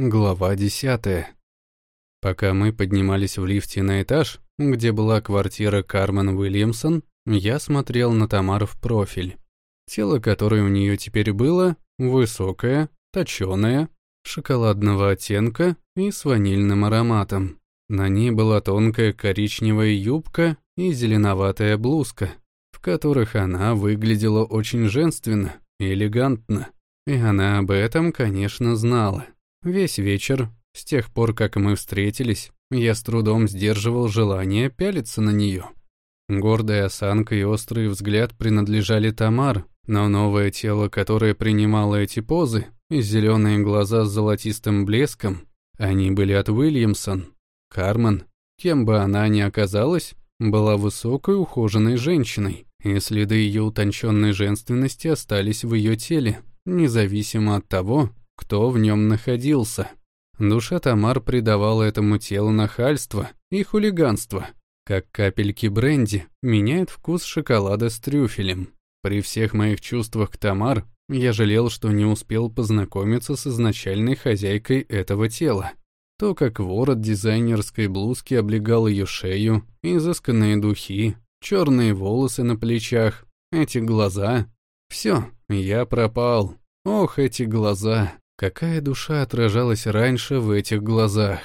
Глава десятая. Пока мы поднимались в лифте на этаж, где была квартира Кармен Уильямсон, я смотрел на Тамар в профиль. Тело, которое у нее теперь было, высокое, точеное, шоколадного оттенка и с ванильным ароматом. На ней была тонкая коричневая юбка и зеленоватая блузка, в которых она выглядела очень женственно и элегантно. И она об этом, конечно, знала. Весь вечер, с тех пор, как мы встретились, я с трудом сдерживал желание пялиться на нее. Гордая осанка и острый взгляд принадлежали Тамар, но новое тело, которое принимало эти позы, и зеленые глаза с золотистым блеском, они были от Уильямсон. Кармен, кем бы она ни оказалась, была высокой ухоженной женщиной, и следы ее утонченной женственности остались в ее теле, независимо от того, кто в нем находился. Душа Тамар придавала этому телу нахальство и хулиганство, как капельки бренди меняют вкус шоколада с трюфелем. При всех моих чувствах к Тамар я жалел, что не успел познакомиться с изначальной хозяйкой этого тела. То, как ворот дизайнерской блузки облегал ее шею, изысканные духи, черные волосы на плечах, эти глаза. Все, я пропал. Ох, эти глаза. Какая душа отражалась раньше в этих глазах?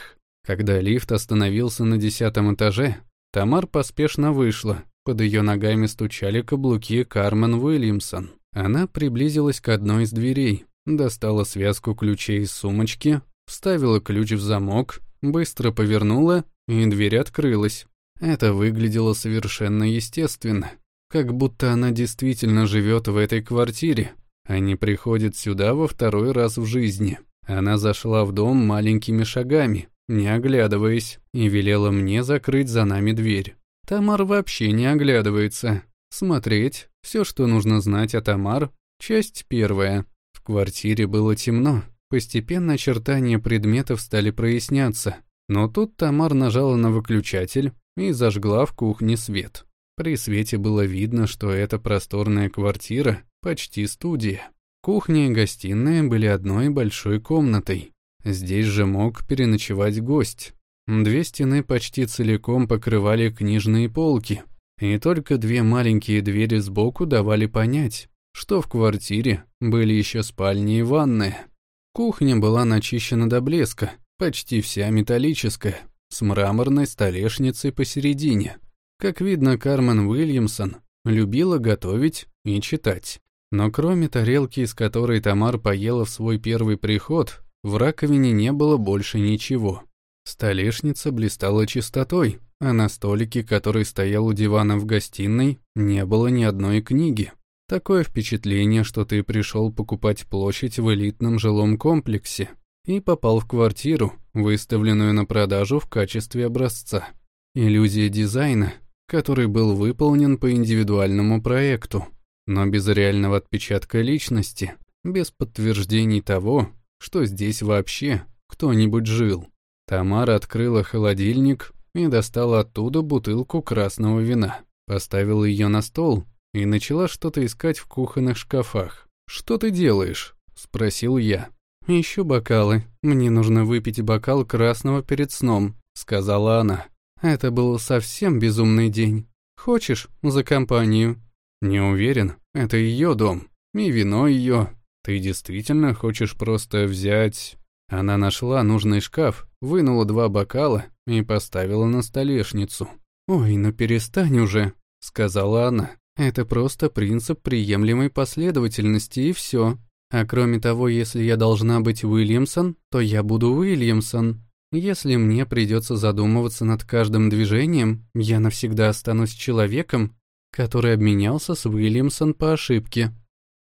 Когда лифт остановился на десятом этаже, Тамар поспешно вышла. Под ее ногами стучали каблуки Кармен Уильямсон. Она приблизилась к одной из дверей, достала связку ключей из сумочки, вставила ключ в замок, быстро повернула, и дверь открылась. Это выглядело совершенно естественно, как будто она действительно живет в этой квартире, они приходят сюда во второй раз в жизни. Она зашла в дом маленькими шагами, не оглядываясь, и велела мне закрыть за нами дверь. Тамар вообще не оглядывается. Смотреть, все, что нужно знать о Тамар, часть первая. В квартире было темно, постепенно очертания предметов стали проясняться. Но тут Тамар нажала на выключатель и зажгла в кухне свет. При свете было видно, что эта просторная квартира Почти студия. Кухня и гостиная были одной большой комнатой. Здесь же мог переночевать гость. Две стены почти целиком покрывали книжные полки, и только две маленькие двери сбоку давали понять, что в квартире были еще спальня и ванная. Кухня была начищена до блеска, почти вся металлическая, с мраморной столешницей посередине. Как видно, Кармен Уильямсон любила готовить и читать. Но кроме тарелки, из которой Тамар поела в свой первый приход, в раковине не было больше ничего. Столешница блистала чистотой, а на столике, который стоял у дивана в гостиной, не было ни одной книги. Такое впечатление, что ты пришел покупать площадь в элитном жилом комплексе и попал в квартиру, выставленную на продажу в качестве образца. Иллюзия дизайна, который был выполнен по индивидуальному проекту но без реального отпечатка личности, без подтверждений того, что здесь вообще кто-нибудь жил. Тамара открыла холодильник и достала оттуда бутылку красного вина, поставила ее на стол и начала что-то искать в кухонных шкафах. «Что ты делаешь?» — спросил я. «Ищу бокалы. Мне нужно выпить бокал красного перед сном», — сказала она. «Это был совсем безумный день. Хочешь за компанию?» «Не уверен. Это ее дом. И вино ее. Ты действительно хочешь просто взять...» Она нашла нужный шкаф, вынула два бокала и поставила на столешницу. «Ой, ну перестань уже», — сказала она. «Это просто принцип приемлемой последовательности и все. А кроме того, если я должна быть Уильямсон, то я буду Уильямсон. Если мне придется задумываться над каждым движением, я навсегда останусь человеком, который обменялся с Уильямсон по ошибке.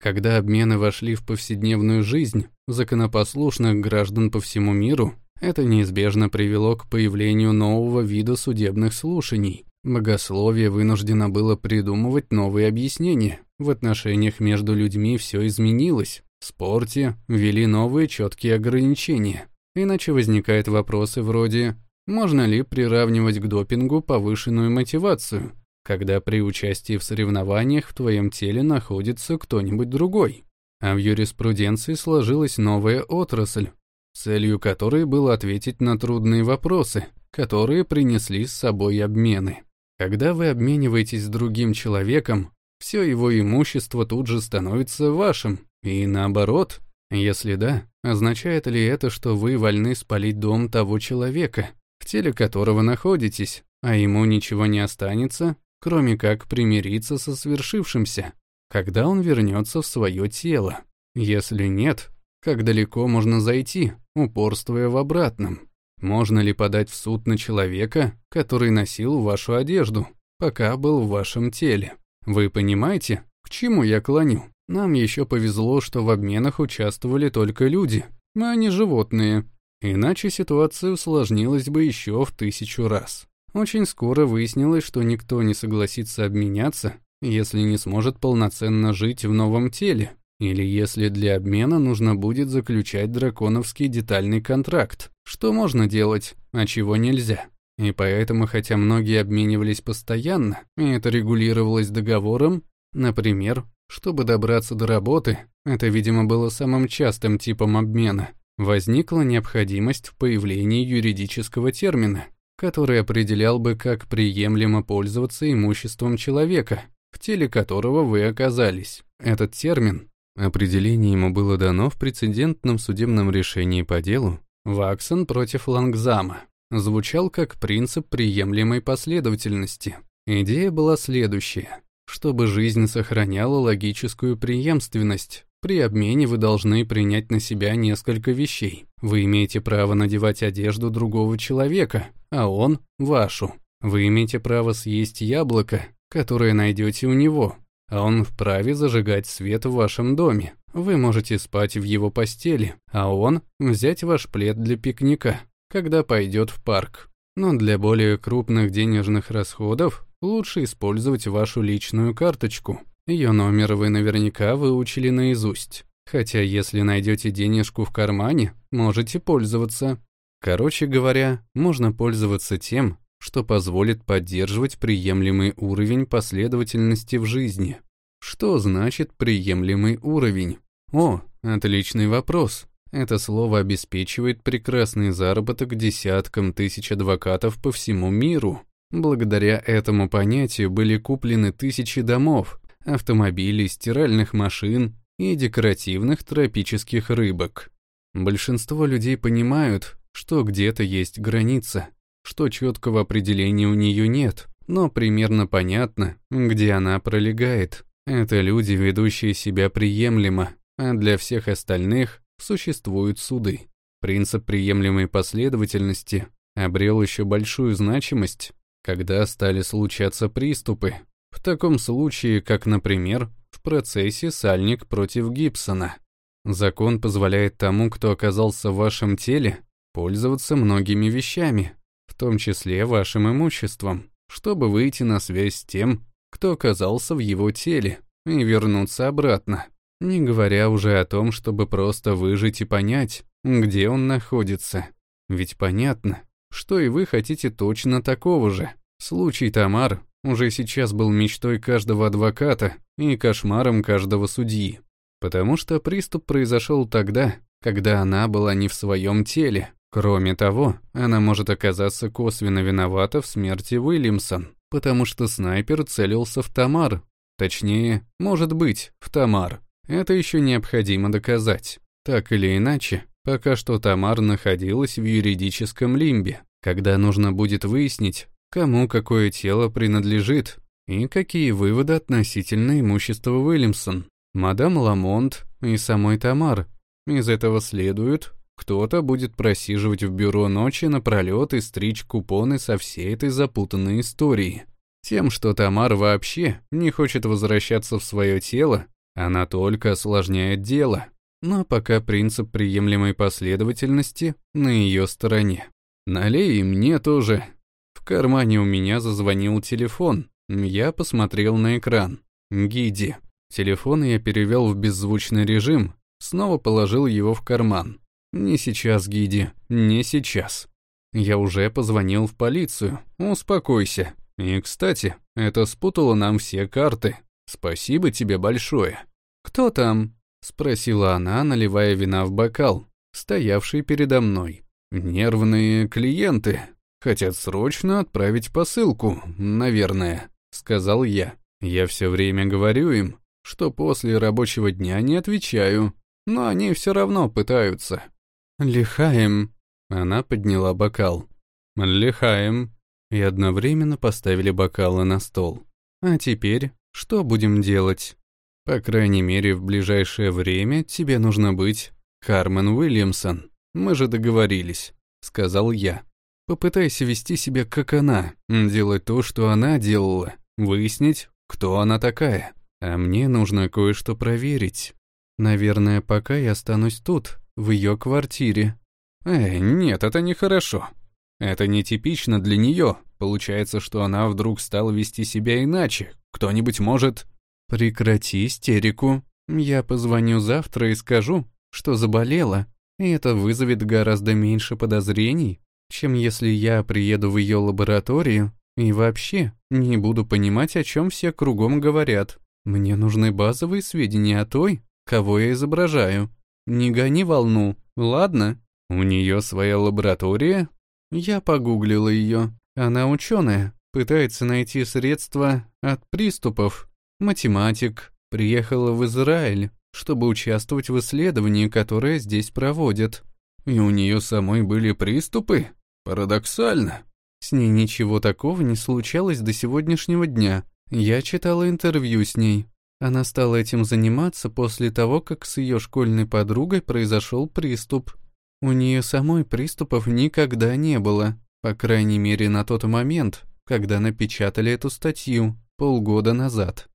Когда обмены вошли в повседневную жизнь законопослушных граждан по всему миру, это неизбежно привело к появлению нового вида судебных слушаний. Богословие вынуждено было придумывать новые объяснения. В отношениях между людьми все изменилось. В спорте ввели новые четкие ограничения. Иначе возникают вопросы вроде «Можно ли приравнивать к допингу повышенную мотивацию?» Когда при участии в соревнованиях в твоем теле находится кто-нибудь другой. А в юриспруденции сложилась новая отрасль целью которой было ответить на трудные вопросы, которые принесли с собой обмены. Когда вы обмениваетесь с другим человеком, все его имущество тут же становится вашим, и наоборот. Если да, означает ли это, что вы вольны спалить дом того человека, в теле которого находитесь, а ему ничего не останется, кроме как примириться со свершившимся, когда он вернется в свое тело? Если нет, как далеко можно зайти, упорствуя в обратном? Можно ли подать в суд на человека, который носил вашу одежду, пока был в вашем теле? Вы понимаете, к чему я клоню? Нам еще повезло, что в обменах участвовали только люди, а не животные. Иначе ситуация усложнилась бы еще в тысячу раз. Очень скоро выяснилось, что никто не согласится обменяться, если не сможет полноценно жить в новом теле, или если для обмена нужно будет заключать драконовский детальный контракт. Что можно делать, а чего нельзя. И поэтому, хотя многие обменивались постоянно, и это регулировалось договором, например, чтобы добраться до работы, это, видимо, было самым частым типом обмена, возникла необходимость в появлении юридического термина, который определял бы, как приемлемо пользоваться имуществом человека, в теле которого вы оказались. Этот термин, определение ему было дано в прецедентном судебном решении по делу Ваксон против Лангзама, звучал как принцип приемлемой последовательности. Идея была следующая. Чтобы жизнь сохраняла логическую преемственность, при обмене вы должны принять на себя несколько вещей. Вы имеете право надевать одежду другого человека, а он – вашу. Вы имеете право съесть яблоко, которое найдете у него, а он вправе зажигать свет в вашем доме. Вы можете спать в его постели, а он взять ваш плед для пикника, когда пойдет в парк. Но для более крупных денежных расходов лучше использовать вашу личную карточку. Ее номер вы наверняка выучили наизусть. Хотя если найдете денежку в кармане, можете пользоваться. Короче говоря, можно пользоваться тем, что позволит поддерживать приемлемый уровень последовательности в жизни. Что значит приемлемый уровень? О, отличный вопрос. Это слово обеспечивает прекрасный заработок десяткам тысяч адвокатов по всему миру. Благодаря этому понятию были куплены тысячи домов, автомобилей, стиральных машин и декоративных тропических рыбок. Большинство людей понимают, что где-то есть граница, что четкого определения у нее нет, но примерно понятно, где она пролегает. Это люди, ведущие себя приемлемо, а для всех остальных существуют суды. Принцип приемлемой последовательности обрел еще большую значимость, когда стали случаться приступы. В таком случае, как, например, в процессе Сальник против Гибсона. Закон позволяет тому, кто оказался в вашем теле, пользоваться многими вещами, в том числе вашим имуществом, чтобы выйти на связь с тем, кто оказался в его теле, и вернуться обратно. Не говоря уже о том, чтобы просто выжить и понять, где он находится. Ведь понятно, что и вы хотите точно такого же. Случай Тамар уже сейчас был мечтой каждого адвоката и кошмаром каждого судьи. Потому что приступ произошел тогда, когда она была не в своем теле. Кроме того, она может оказаться косвенно виновата в смерти Уильямсон, потому что снайпер целился в Тамар. Точнее, может быть, в Тамар. Это еще необходимо доказать. Так или иначе, пока что Тамар находилась в юридическом лимбе, когда нужно будет выяснить, кому какое тело принадлежит и какие выводы относительно имущества Уильямсон, мадам Ламонт и самой Тамар. Из этого следует, кто-то будет просиживать в бюро ночи напролет и стричь купоны со всей этой запутанной историей. Тем, что Тамар вообще не хочет возвращаться в свое тело, она только осложняет дело, но пока принцип приемлемой последовательности на ее стороне. Налей и мне тоже. Кармане у меня зазвонил телефон. Я посмотрел на экран. Гиди. Телефон я перевел в беззвучный режим, снова положил его в карман. Не сейчас, Гиди, не сейчас. Я уже позвонил в полицию. Успокойся. И, кстати, это спутало нам все карты. Спасибо тебе большое. Кто там? спросила она, наливая вина в бокал. стоявший передо мной. «Нервные клиенты. Хотят срочно отправить посылку, наверное», — сказал я. «Я все время говорю им, что после рабочего дня не отвечаю, но они все равно пытаются». «Лихаем», — она подняла бокал. «Лихаем», и одновременно поставили бокалы на стол. «А теперь что будем делать?» «По крайней мере, в ближайшее время тебе нужно быть Кармен Уильямсон. Мы же договорились», — сказал я. «Попытайся вести себя как она, делать то, что она делала, выяснить, кто она такая. А мне нужно кое-что проверить. Наверное, пока я останусь тут, в ее квартире». «Эй, нет, это нехорошо. Это нетипично для нее. Получается, что она вдруг стала вести себя иначе. Кто-нибудь может...» «Прекрати истерику. Я позвоню завтра и скажу, что заболела, и это вызовет гораздо меньше подозрений, чем если я приеду в ее лабораторию и вообще не буду понимать, о чем все кругом говорят. Мне нужны базовые сведения о той, кого я изображаю. Не гони волну, ладно? У нее своя лаборатория? Я погуглила ее. Она ученая, пытается найти средства от приступов. Математик, приехала в Израиль, чтобы участвовать в исследовании, которое здесь проводят. И у нее самой были приступы? Парадоксально. С ней ничего такого не случалось до сегодняшнего дня. Я читала интервью с ней. Она стала этим заниматься после того, как с ее школьной подругой произошел приступ. У нее самой приступов никогда не было, по крайней мере на тот момент, когда напечатали эту статью полгода назад.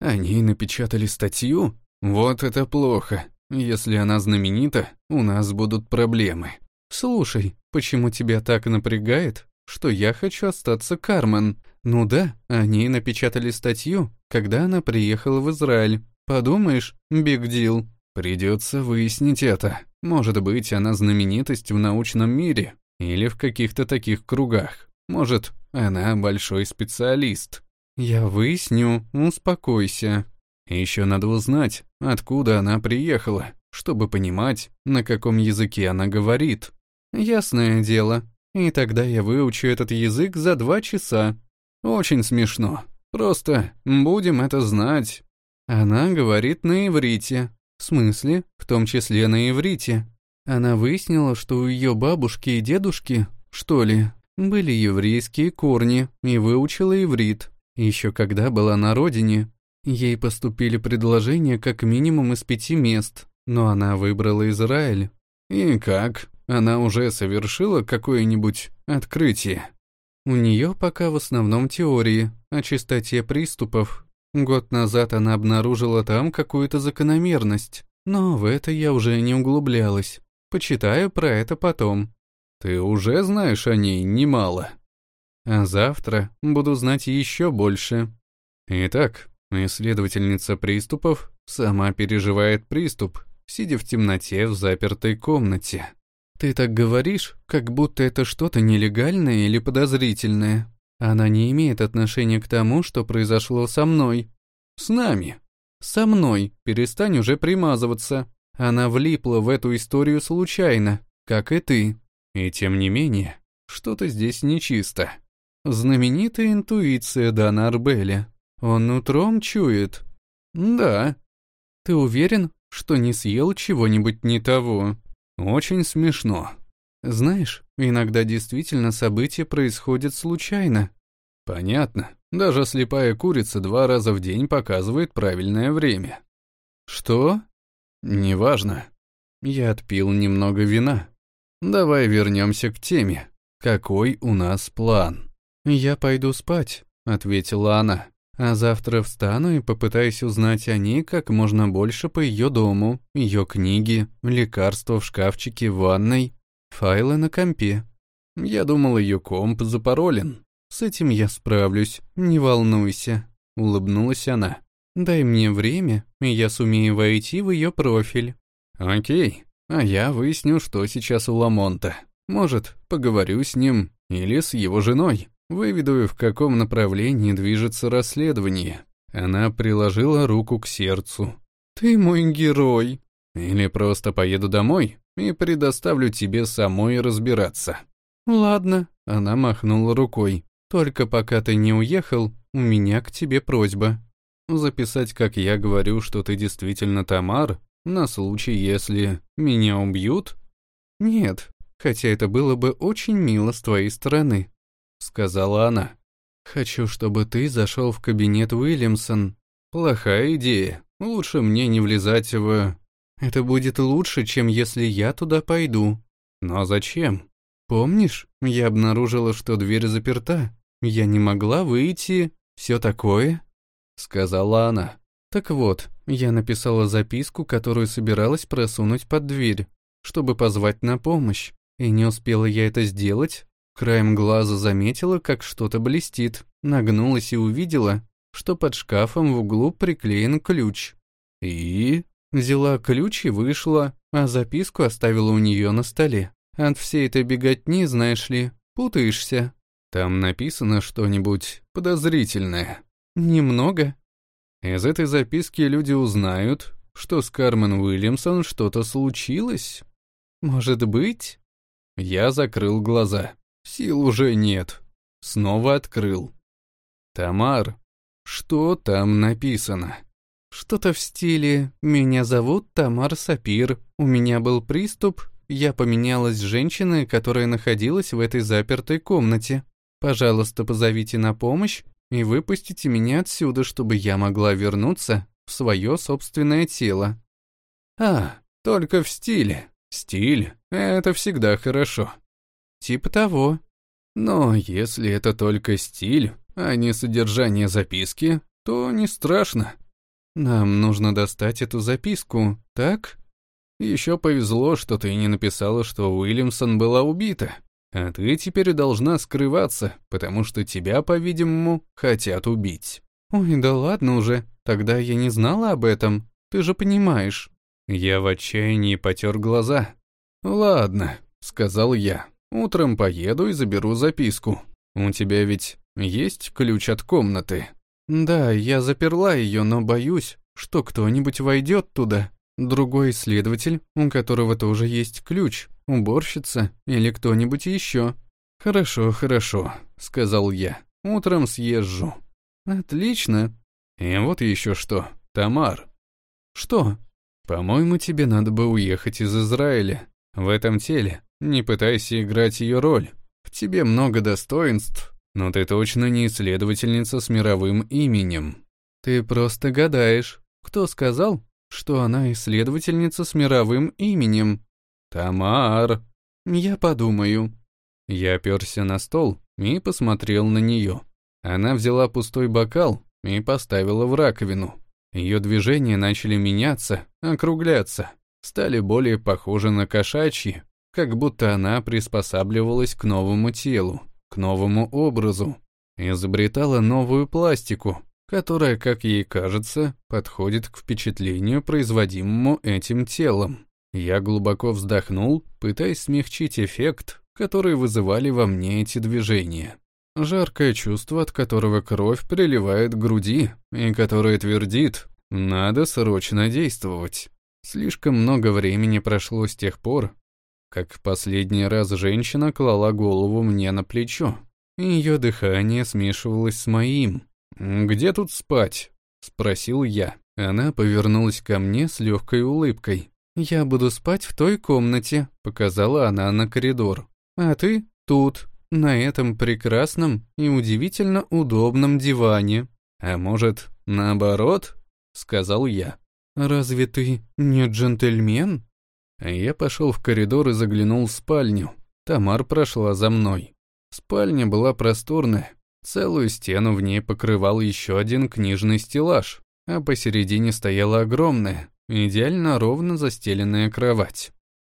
Они напечатали статью? Вот это плохо. Если она знаменита, у нас будут проблемы. Слушай, почему тебя так напрягает, что я хочу остаться Кармен? Ну да, они напечатали статью, когда она приехала в Израиль. Подумаешь, биг дил. Придется выяснить это. Может быть, она знаменитость в научном мире или в каких-то таких кругах. Может, она большой специалист. Я выясню, успокойся. Еще надо узнать, откуда она приехала, чтобы понимать, на каком языке она говорит. Ясное дело. И тогда я выучу этот язык за два часа. Очень смешно. Просто будем это знать. Она говорит на иврите. В смысле, в том числе на иврите. Она выяснила, что у ее бабушки и дедушки, что ли, были еврейские корни и выучила иврит. Еще когда была на родине, ей поступили предложения как минимум из пяти мест, но она выбрала Израиль. И как? Она уже совершила какое-нибудь открытие? У нее пока в основном теории о частоте приступов. Год назад она обнаружила там какую-то закономерность, но в это я уже не углублялась. Почитаю про это потом. Ты уже знаешь о ней немало. А завтра буду знать еще больше. Итак, исследовательница приступов сама переживает приступ, сидя в темноте в запертой комнате. Ты так говоришь, как будто это что-то нелегальное или подозрительное. Она не имеет отношения к тому, что произошло со мной. С нами. Со мной. Перестань уже примазываться. Она влипла в эту историю случайно, как и ты. И тем не менее, что-то здесь нечисто. Знаменитая интуиция Дана Арбеля. Он утром чует. Да. Ты уверен, что не съел чего-нибудь не того? Очень смешно. Знаешь, иногда действительно события происходят случайно. Понятно. Даже слепая курица два раза в день показывает правильное время. Что? «Неважно. Я отпил немного вина. Давай вернемся к теме. Какой у нас план?» «Я пойду спать», — ответила она. «А завтра встану и попытаюсь узнать о ней как можно больше по ее дому, ее книги, лекарства в шкафчике в ванной, файлы на компе. Я думал, ее комп запаролен. С этим я справлюсь, не волнуйся», — улыбнулась она. Дай мне время, и я сумею войти в ее профиль. Окей, а я выясню, что сейчас у Ламонта. Может, поговорю с ним или с его женой. Выведу, в каком направлении движется расследование. Она приложила руку к сердцу. «Ты мой герой!» «Или просто поеду домой и предоставлю тебе самой разбираться». «Ладно», — она махнула рукой. «Только пока ты не уехал, у меня к тебе просьба. Записать, как я говорю, что ты действительно Тамар, на случай, если меня убьют?» «Нет, хотя это было бы очень мило с твоей стороны», — сказала она. «Хочу, чтобы ты зашел в кабинет Уильямсон». «Плохая идея. Лучше мне не влезать в...» «Это будет лучше, чем если я туда пойду». «Но зачем?» «Помнишь, я обнаружила, что дверь заперта. Я не могла выйти. Все такое?» Сказала она. «Так вот, я написала записку, которую собиралась просунуть под дверь, чтобы позвать на помощь. И не успела я это сделать. Краем глаза заметила, как что-то блестит. Нагнулась и увидела, что под шкафом в углу приклеен ключ. И взяла ключ и вышла, а записку оставила у нее на столе. От всей этой беготни, знаешь ли, путаешься. Там написано что-нибудь подозрительное. Немного. Из этой записки люди узнают, что с Кармен Уильямсон что-то случилось. Может быть? Я закрыл глаза. Сил уже нет. Снова открыл. Тамар, что там написано? Что-то в стиле «Меня зовут Тамар Сапир, у меня был приступ, я поменялась с женщиной, которая находилась в этой запертой комнате. Пожалуйста, позовите на помощь и выпустите меня отсюда, чтобы я могла вернуться в свое собственное тело». «А, только в стиле. Стиль — это всегда хорошо». «Типа того». «Но если это только стиль, а не содержание записки, то не страшно». «Нам нужно достать эту записку, так?» Еще повезло, что ты не написала, что Уильямсон была убита. А ты теперь должна скрываться, потому что тебя, по-видимому, хотят убить. Ой, да ладно уже, тогда я не знала об этом, ты же понимаешь. Я в отчаянии потер глаза. Ладно, сказал я, утром поеду и заберу записку. У тебя ведь есть ключ от комнаты? Да, я заперла ее, но боюсь, что кто-нибудь войдет туда. Другой следователь, у которого тоже есть ключ, уборщица или кто-нибудь еще. «Хорошо, хорошо», — сказал я. «Утром съезжу». «Отлично». «И вот еще что, Тамар». «Что?» «По-моему, тебе надо бы уехать из Израиля. В этом теле. Не пытайся играть ее роль. В тебе много достоинств, но ты точно не исследовательница с мировым именем». «Ты просто гадаешь. Кто сказал, что она исследовательница с мировым именем. Тамар. Я подумаю. Я оперся на стол и посмотрел на нее. Она взяла пустой бокал и поставила в раковину. Ее движения начали меняться, округляться, стали более похожи на кошачьи, как будто она приспосабливалась к новому телу, к новому образу, изобретала новую пластику, которая, как ей кажется, подходит к впечатлению, производимому этим телом. Я глубоко вздохнул, пытаясь смягчить эффект, который вызывали во мне эти движения. Жаркое чувство, от которого кровь приливает к груди, и которое твердит «надо срочно действовать». Слишком много времени прошло с тех пор, как последний раз женщина клала голову мне на плечо, ее дыхание смешивалось с моим, «Где тут спать?» — спросил я. Она повернулась ко мне с легкой улыбкой. «Я буду спать в той комнате», — показала она на коридор. «А ты тут, на этом прекрасном и удивительно удобном диване». «А может, наоборот?» — сказал я. «Разве ты не джентльмен?» Я пошел в коридор и заглянул в спальню. Тамар прошла за мной. Спальня была просторная, Целую стену в ней покрывал еще один книжный стеллаж, а посередине стояла огромная, идеально ровно застеленная кровать.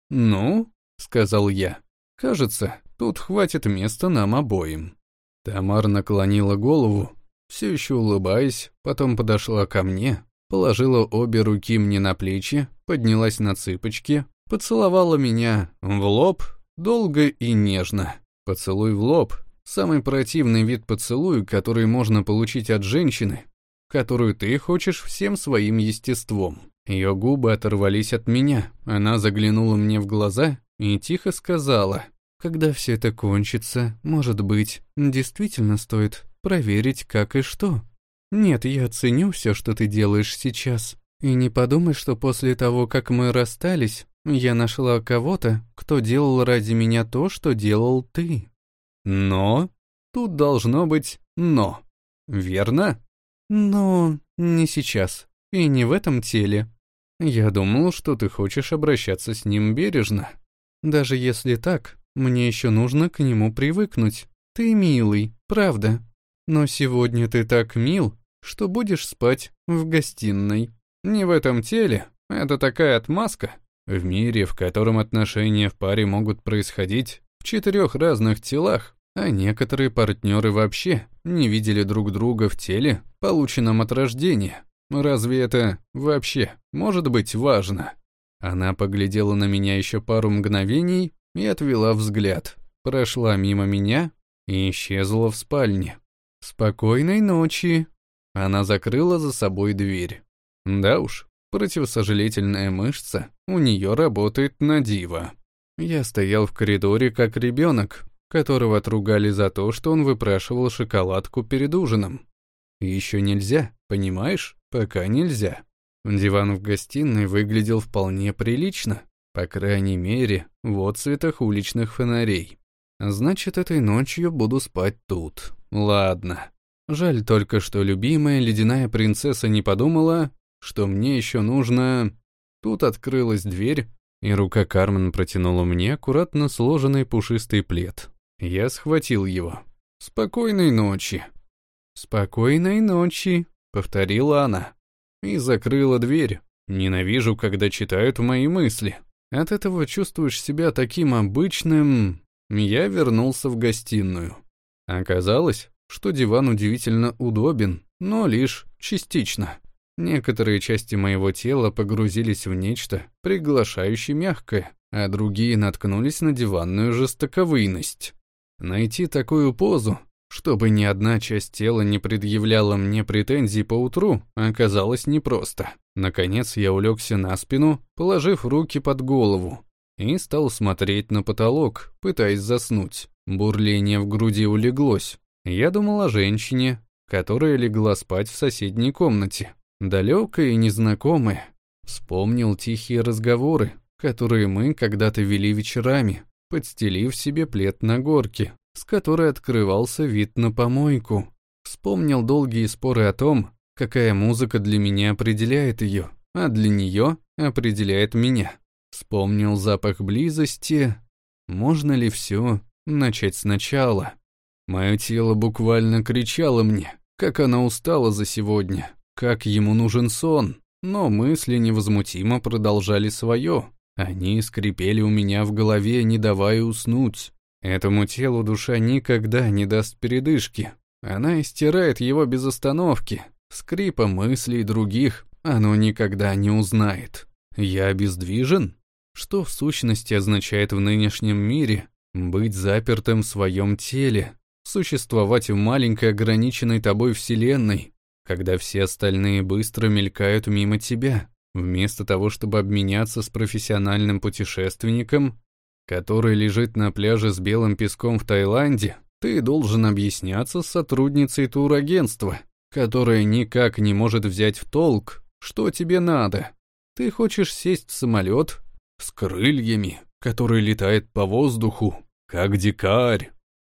«Ну», — сказал я, — «кажется, тут хватит места нам обоим». Тамар наклонила голову, все еще улыбаясь, потом подошла ко мне, положила обе руки мне на плечи, поднялась на цыпочки, поцеловала меня в лоб долго и нежно. Поцелуй в лоб Самый противный вид поцелуя, который можно получить от женщины, которую ты хочешь всем своим естеством. Ее губы оторвались от меня, она заглянула мне в глаза и тихо сказала, «Когда все это кончится, может быть, действительно стоит проверить, как и что. Нет, я ценю все, что ты делаешь сейчас. И не подумай, что после того, как мы расстались, я нашла кого-то, кто делал ради меня то, что делал ты. Но тут должно быть «но». Верно? Но не сейчас. И не в этом теле. Я думал, что ты хочешь обращаться с ним бережно. Даже если так, мне еще нужно к нему привыкнуть. Ты милый, правда. Но сегодня ты так мил, что будешь спать в гостиной. Не в этом теле, это такая отмазка. В мире, в котором отношения в паре могут происходить в четырех разных телах, а некоторые партнеры вообще не видели друг друга в теле, полученном от рождения. Разве это вообще может быть важно? Она поглядела на меня еще пару мгновений и отвела взгляд, прошла мимо меня и исчезла в спальне. «Спокойной ночи!» Она закрыла за собой дверь. Да уж, противосожалительная мышца у нее работает на диво. Я стоял в коридоре как ребенок, которого отругали за то, что он выпрашивал шоколадку перед ужином. Еще нельзя, понимаешь? Пока нельзя. Диван в гостиной выглядел вполне прилично, по крайней мере, в отцветах уличных фонарей. Значит, этой ночью буду спать тут. Ладно. Жаль только, что любимая ледяная принцесса не подумала, что мне еще нужно... Тут открылась дверь, и рука Кармен протянула мне аккуратно сложенный пушистый плед. Я схватил его. «Спокойной ночи». «Спокойной ночи», — повторила она. И закрыла дверь. Ненавижу, когда читают мои мысли. От этого чувствуешь себя таким обычным... Я вернулся в гостиную. Оказалось, что диван удивительно удобен, но лишь частично. Некоторые части моего тела погрузились в нечто, приглашающее мягкое, а другие наткнулись на диванную жестоковыйность. Найти такую позу, чтобы ни одна часть тела не предъявляла мне претензий по утру, оказалось непросто. Наконец я улегся на спину, положив руки под голову, и стал смотреть на потолок, пытаясь заснуть. Бурление в груди улеглось. Я думал о женщине, которая легла спать в соседней комнате. Далекая и незнакомая. Вспомнил тихие разговоры, которые мы когда-то вели вечерами, подстелив себе плед на горке, с которой открывался вид на помойку. Вспомнил долгие споры о том, какая музыка для меня определяет ее, а для нее определяет меня. Вспомнил запах близости. Можно ли все начать сначала? Мое тело буквально кричало мне, как она устала за сегодня, как ему нужен сон, но мысли невозмутимо продолжали свое. Они скрипели у меня в голове, не давая уснуть. Этому телу душа никогда не даст передышки. Она истирает его без остановки. Скрипа мыслей других оно никогда не узнает. Я обездвижен? Что в сущности означает в нынешнем мире быть запертым в своем теле, существовать в маленькой ограниченной тобой вселенной, когда все остальные быстро мелькают мимо тебя, вместо того, чтобы обменяться с профессиональным путешественником который лежит на пляже с белым песком в Таиланде, ты должен объясняться с сотрудницей турагентства, которая никак не может взять в толк, что тебе надо. Ты хочешь сесть в самолет с крыльями, который летает по воздуху, как дикарь,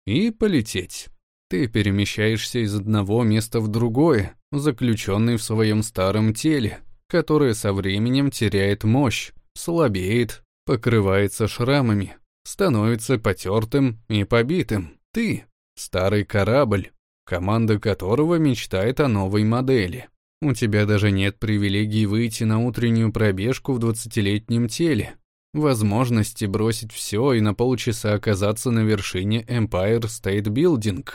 и полететь. Ты перемещаешься из одного места в другое, заключенный в своем старом теле, которое со временем теряет мощь, слабеет, покрывается шрамами, становится потертым и побитым. Ты — старый корабль, команда которого мечтает о новой модели. У тебя даже нет привилегии выйти на утреннюю пробежку в двадцатилетнем теле, возможности бросить все и на полчаса оказаться на вершине Empire State Building,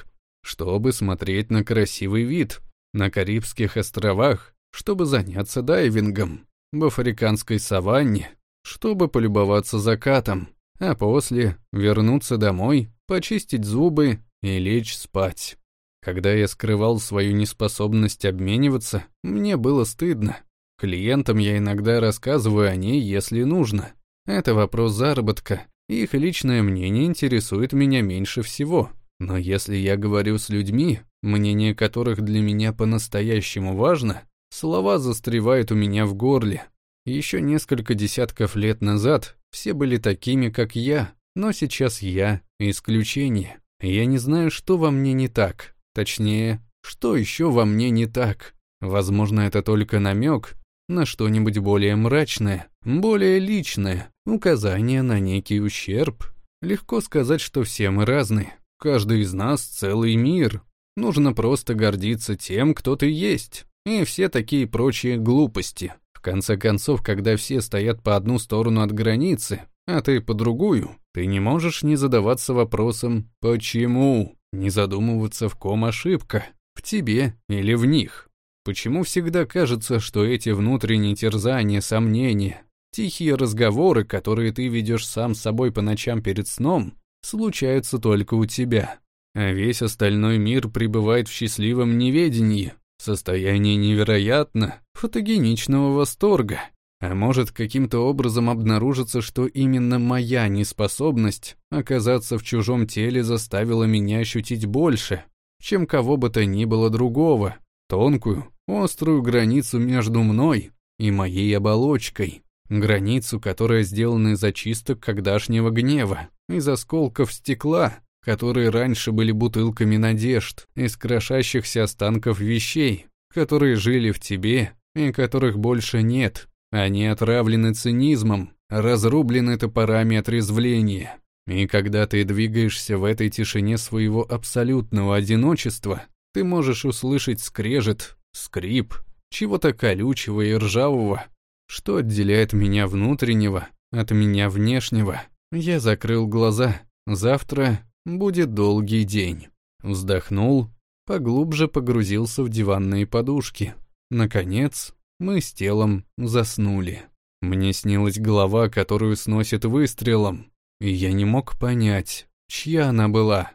чтобы смотреть на красивый вид на Карибских островах, чтобы заняться дайвингом, в африканской саванне, чтобы полюбоваться закатом, а после вернуться домой, почистить зубы и лечь спать. Когда я скрывал свою неспособность обмениваться, мне было стыдно. Клиентам я иногда рассказываю о ней, если нужно. Это вопрос заработка. Их личное мнение интересует меня меньше всего. Но если я говорю с людьми, мнение которых для меня по-настоящему важно, слова застревают у меня в горле. Еще несколько десятков лет назад все были такими, как я, но сейчас я — исключение. Я не знаю, что во мне не так. Точнее, что еще во мне не так. Возможно, это только намек на что-нибудь более мрачное, более личное, указание на некий ущерб. Легко сказать, что все мы разные. Каждый из нас целый мир. Нужно просто гордиться тем, кто ты есть. И все такие прочие глупости. В конце концов, когда все стоят по одну сторону от границы, а ты по другую, ты не можешь не задаваться вопросом «почему?», не задумываться, в ком ошибка, в тебе или в них. Почему всегда кажется, что эти внутренние терзания, сомнения, тихие разговоры, которые ты ведешь сам с собой по ночам перед сном, случаются только у тебя, а весь остальной мир пребывает в счастливом неведении, Состояние невероятно, фотогеничного восторга. А может, каким-то образом обнаружится, что именно моя неспособность оказаться в чужом теле заставила меня ощутить больше, чем кого бы то ни было другого, тонкую, острую границу между мной и моей оболочкой, границу, которая сделана из очисток когдашнего гнева, из осколков стекла, которые раньше были бутылками надежд, из крошащихся останков вещей, которые жили в тебе и которых больше нет. Они отравлены цинизмом, разрублены топорами отрезвления. И когда ты двигаешься в этой тишине своего абсолютного одиночества, ты можешь услышать скрежет, скрип, чего-то колючего и ржавого, что отделяет меня внутреннего от меня внешнего. Я закрыл глаза. Завтра Будет долгий день. Вздохнул, поглубже погрузился в диванные подушки. Наконец, мы с телом заснули. Мне снилась голова, которую сносит выстрелом, и я не мог понять, чья она была.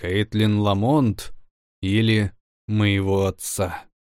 Кейтлин Ламонт или моего отца.